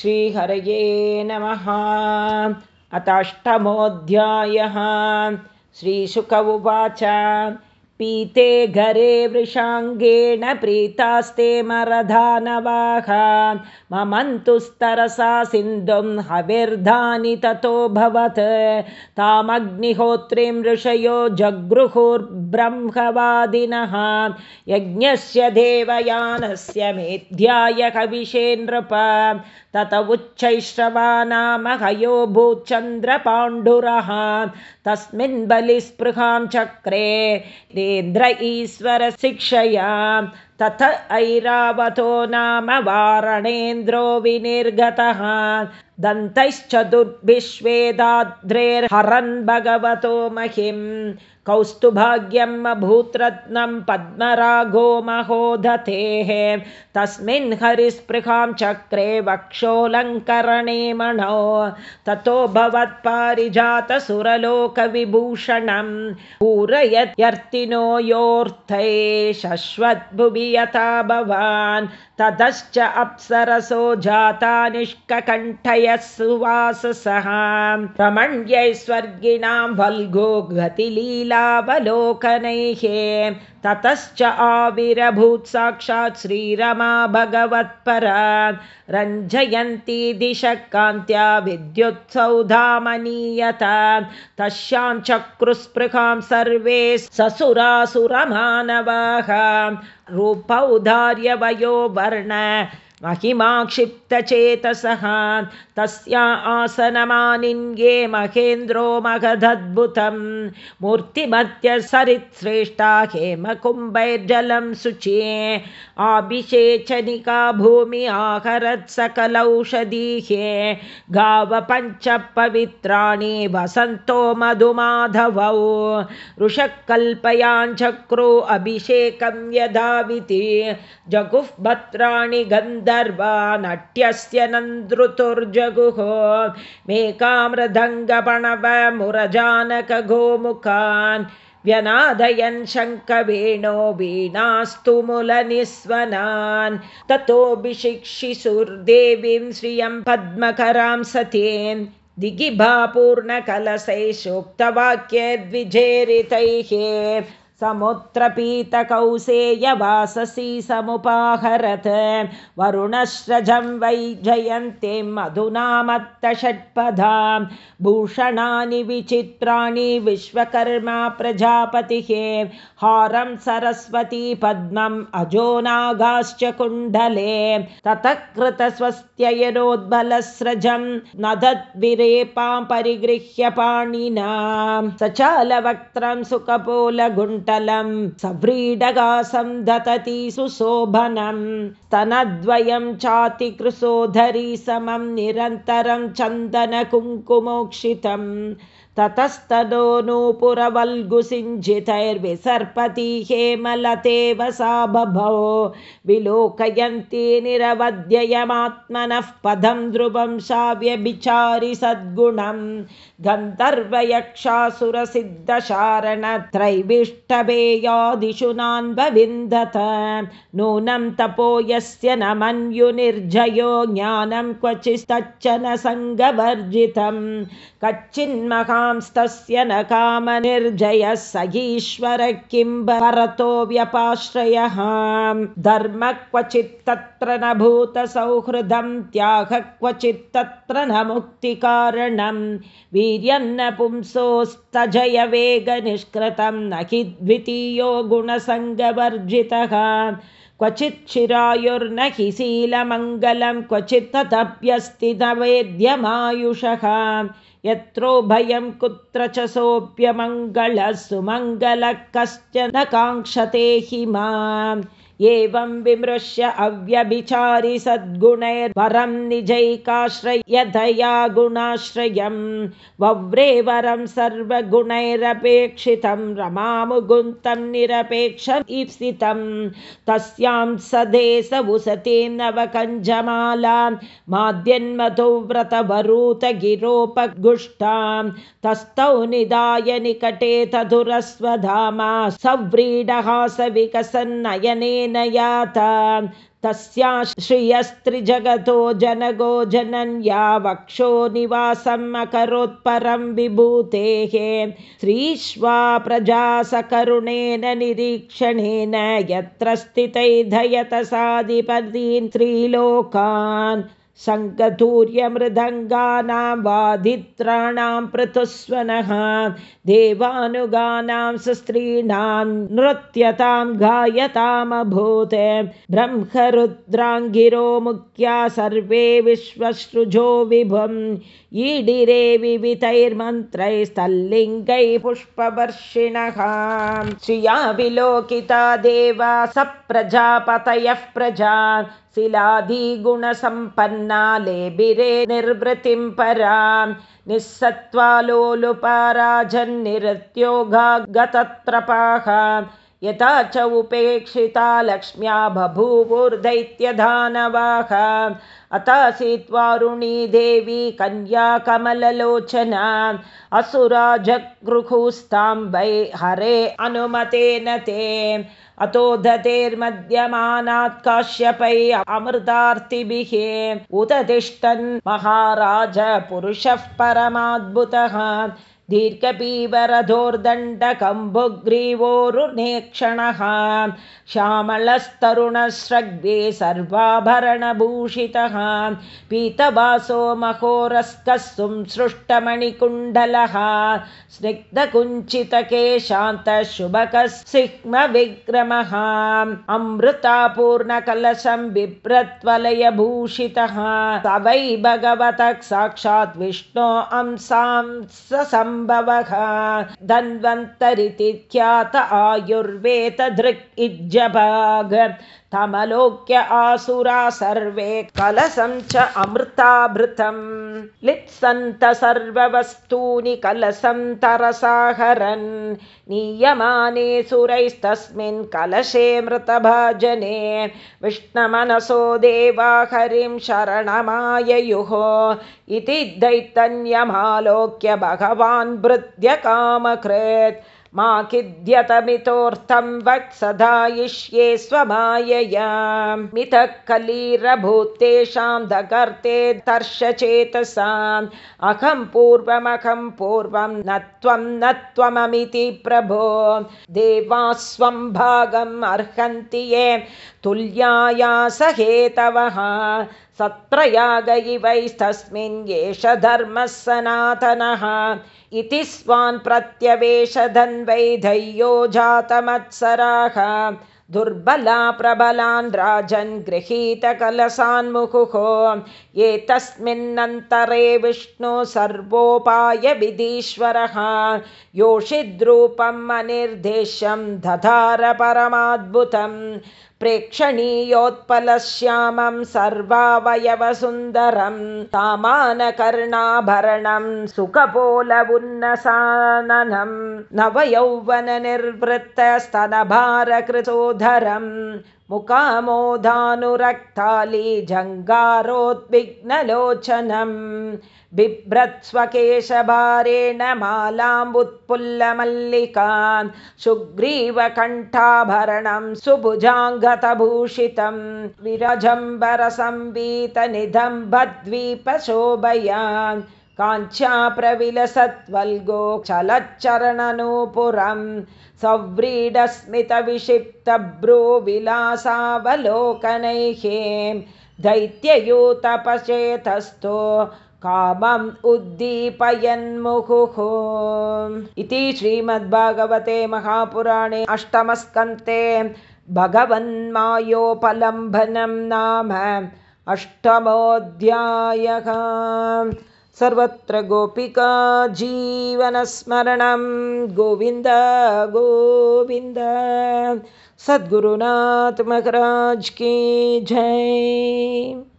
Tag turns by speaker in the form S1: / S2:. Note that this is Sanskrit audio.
S1: श्रीहरये नमः। अष्टमोऽध्यायः श्रीशुक उवाच। पीते घरे वृषाङ्गेण प्रीतास्ते मरधानवाः ममन्तुस्तरसा सिन्धुं हविर्धानि ततोऽभवत् तामग्निहोत्रीं ऋषयो जगृहुर्ब्रह्मवादिनः। यज्ञस्य देवयानस्य मेध्याय कविशे नृप तत उच्चैश्रवानामहयो भूचन्द्रपाण्डुरः तस्मिन् बलिस्पृहां चक्रे देन्द्र ईश्वरशिक्षया तथ ऐरावतो नाम वारणेन्द्रो विनिर्गतः। दन्तैश्चतुर्भिश्वेदाद्रेर्हरन् भगवतो महिम् कौस्तुभाग्यम् अभूत्रत्नं पद्मरागो महोदतेः तस्मिन् हरिस्पृहां चक्रे वक्षोऽलङ्करणे मणो। ततो भवत्पारिजातसुरलोकविभूषणं पूरयत्यर्तिनो योऽर्थे शश्वद्भुवि यथा भवान् ततश्च अप्सरसो जाता निष्ककण्ठयः सुवाससः। प्रमण्यैस्वर्गिणां वल्गो गतिलीलावलोकनैः ततश्च आविरभूत् साक्षात् श्रीरमा भगवत्परा। रञ्जयन्ती दिशः कान्त्या विद्युत्सौधामनीयता। तस्यां चक्रुस्पृहां सर्वे ससुरासुरमानवाः। रूपौधार्यवयो वर्ण महिमाक्षिप्तचेतसः तस्या आसनमानिन्ये महेन्द्रो महदद्भुतं मूर्तिमत्यसरित्श्रेष्ठा हेमकुम्भैर्जलं शुचे। आभिषेचनिका भूमि आहरत्सकलौषधीः गावपञ्चपवित्राणि वसन्तो मधुमाधवौ। ऋषकल्पयाञ्चक्रो अभिषेकं यदाविति जगुः भद्राणि गन्ध नट्यस्य नन्दृतुर्जगुः मेकामृदङ्गपणवमुरजानकगोमुखान् व्यनादयन् शङ्खवेणो वीणास्तु मुलनिस्वनान् ततोऽभिशिक्षिसुर्देवीं श्रियं पद्मकरां सतीं दिगिभापूर्णकलशैषोक्तवाक्यद्विजेरितैः समुत्रपीतकौसेयवाससी समुपाहरत् वरुणस्रजं वै जयन्तीं मधुनामत्तषट्पदां भूषणानि विचित्राणि विश्वकर्मा प्रजापतिः हारं सरस्वती पद्मम् अजो नागाश्च कुण्डले ततः कृतस्वस्त्ययनोद्बलस्रजं नदद्विरेपां परिगृह्य पाणिनां सचालवक्त्रं सुकपोलगुण् कुण्टलं सव्रीडगासं दतति सुशोभनं स्तनद्वयं चातिकृशोधरी समं निरन्तरं चन्दनकुङ्कुमोक्षितम्। ततस्तदो नूपुरवल्गुसिञ्जितैर्विसर्पति हेमलतेव सा बभो विलोकयन्ती निरवध्ययमात्मनः पदं ध्रुवं शाव्यभिचारि सद्गुणं नान्वविन्दत नूनं तपो यस्य न मन्युनिर्जयो ज्ञानं क्वचिस्तच्च न सङ्गवर्जितं कच्चिन्महांस्तस्य न कामनिर्जयः स ईश्वर किं भरतो व्यपाश्रयः। धर्म क्वचित्तत्र न भूतसौहृदं त्याग क्वचित्तत्र न मुक्तिकारणं वीर्यं न पुंसोस्तजय वेगनिष्कृतं न हि द्वितीयो गुणसङ्गवर्जितः। क्वचित् शिरायुर्न हि शीलमङ्गलं क्वचित् तदप्यस्ति न वेद्यमायुषः यत्रोभयं कुत्र च सोऽप्यमङ्गलः सुमङ्गलः कश्च न काङ्क्षते हि माम् एवं विमृश्य अव्यभिचारि सद्गुणैर्वरं निजैकाश्रयधया गुणाश्रयं वव्रे वरं सर्वगुणैरपेक्षितं रमामुगुन्तं ईप्सितं तस्यां सदेश उसतीं नवकञ्जमालां माद्यन्मधु व्रतवरूतगिरोपगुष्टां तस्थौ निधाय निकटे तधुरस्वधामा सव्रीडहासविकसन्नयने तस्या श्रियस्त्रिजगतो जनगो जनन्या वक्षो निवासम् अकरोत्परं विभूतेः। श्रीष्वा प्रजा सकरुणेन निरीक्षणेन यत्र स्थितैधयतसाधिपदीन् त्रिलोकान् सङ्गतूर्यमृदङ्गानां वादित्राणां पृथुस्वनः देवानुगानां सुस्त्रीणां नृत्यतां गायतामभूत् ब्रह्मरुद्राङ्गिरो मुख्या सर्वे विश्वसृजो विभुम् ईडिरे विवितैर्मन्त्रैस्तल्लिङ्गै पुष्पवर्षिणः। श्रिया विलोकिता देवा स प्रजापतयः प्रजा शिलादिगुणसम्पन्ना लेबिरे निर्वृतिं परां निःसत्त्वालोलुपाराजन्निरत्योगा गतत्रपाः यथा च उपेक्षिता लक्ष्म्या बभूवुर्दैत्यधानवाः अतासीत्वारुणी देवी कन्या कमललोचना असुराजगृहुस्तां वै हरे अनुमतेन ते। अतो दतेर्मध्यमानात् काश्यपै अमृतार्तिभिः। उदतिष्ठन् महाराज पुरुषः परमाद्भुतः दीर्घपीवरधोर्दण्डकम्बुग्रीवोरुनेक्षणः श्यामलस्तरुणश्रग्वे सर्वाभरणभूषितः। पीतवासो महोरस्कः संसृष्टमणिकुण्डलः स्निग्धकुञ्चितकेशान्तशुभकः सिह्मविग्रमः अमृतापूर्णकलशं बिभ्रत्वलयभूषितः। स वै भगवतः साक्षात् विष्णो अंसां सम्भवः। धन्वन्तरिति ख्यात आयुर्वेदधृक् इज्जभाग तमलोक्य आसुरा सर्वे कलसं च अमृताभृतं लिप्सन्त सर्ववस्तूनि कलसं तरसाहरन्। नीयमाने सुरैस्तस्मिन् कलशे मृतभाजने। विष्णमनसो देवा हरिं शरणमाययुः। इति दैतन्यमालोक्य भगवान् भृत्यकामकृत् मा किद्यतमितोऽर्थं वत्सदायिष्ये स्वमायया। मितः कलीरभूतेषां दगर्ते तर्षचेतसाम् अहं पूर्वमहं पूर्वं न त्वं न त्वममिति प्रभो। देवास्वं भागम् अर्हन्ति ये। तुल्याया सहेतवः सत्रयाग इवैस्तस्मिन् एष धर्मः सनातनः इति स्वान् प्रत्यवेशधन्वैधय्यो जातमत्सराः। दुर्बला प्रबलान् राजन् गृहीतकलसान्मुहुः। एतस्मिन्नन्तरे विष्णु सर्वोपायविधीश्वरः। योषिद्रूपम् अनिर्देश्यं दधार परमाद्भुतम् प्रेक्षणीयोत्पलश्यामं सर्वावयवसुन्दरं तामानकर्णाभरणं सुखपोलवुन्नसाननं नवयौवननिर्वृत्तस्तनभारकृतोधरम् मुकामोधानुरक्ताली जङ्गारोद्विग्नलोचनम् बिभ्रत्स्वकेशभारेण मालाम्बुत्पुल्लमल्लिकान् सुग्रीवकण्ठाभरणं सुभुजाङ्गतभूषितं। विरजम्बरसंवीतनिधम्बद्वीपशोभयान् चलच्चरणनूपुरं सव्रीडस्मितविक्षिप्तभ्रो विलासावलोकनैः दैत्ययूतपचेतस्थो कामम् उद्दीपयन्मुहुः इति श्रीमद्भागवते महापुराणे अष्टमस्कन्ते भगवन्मायोपलम्भनं नाम अष्टमोऽध्यायः सर्वत्र गोपिका जीवनस्मरणं गोविन्द गोविन्द। सद्गुरुनाथ की जय।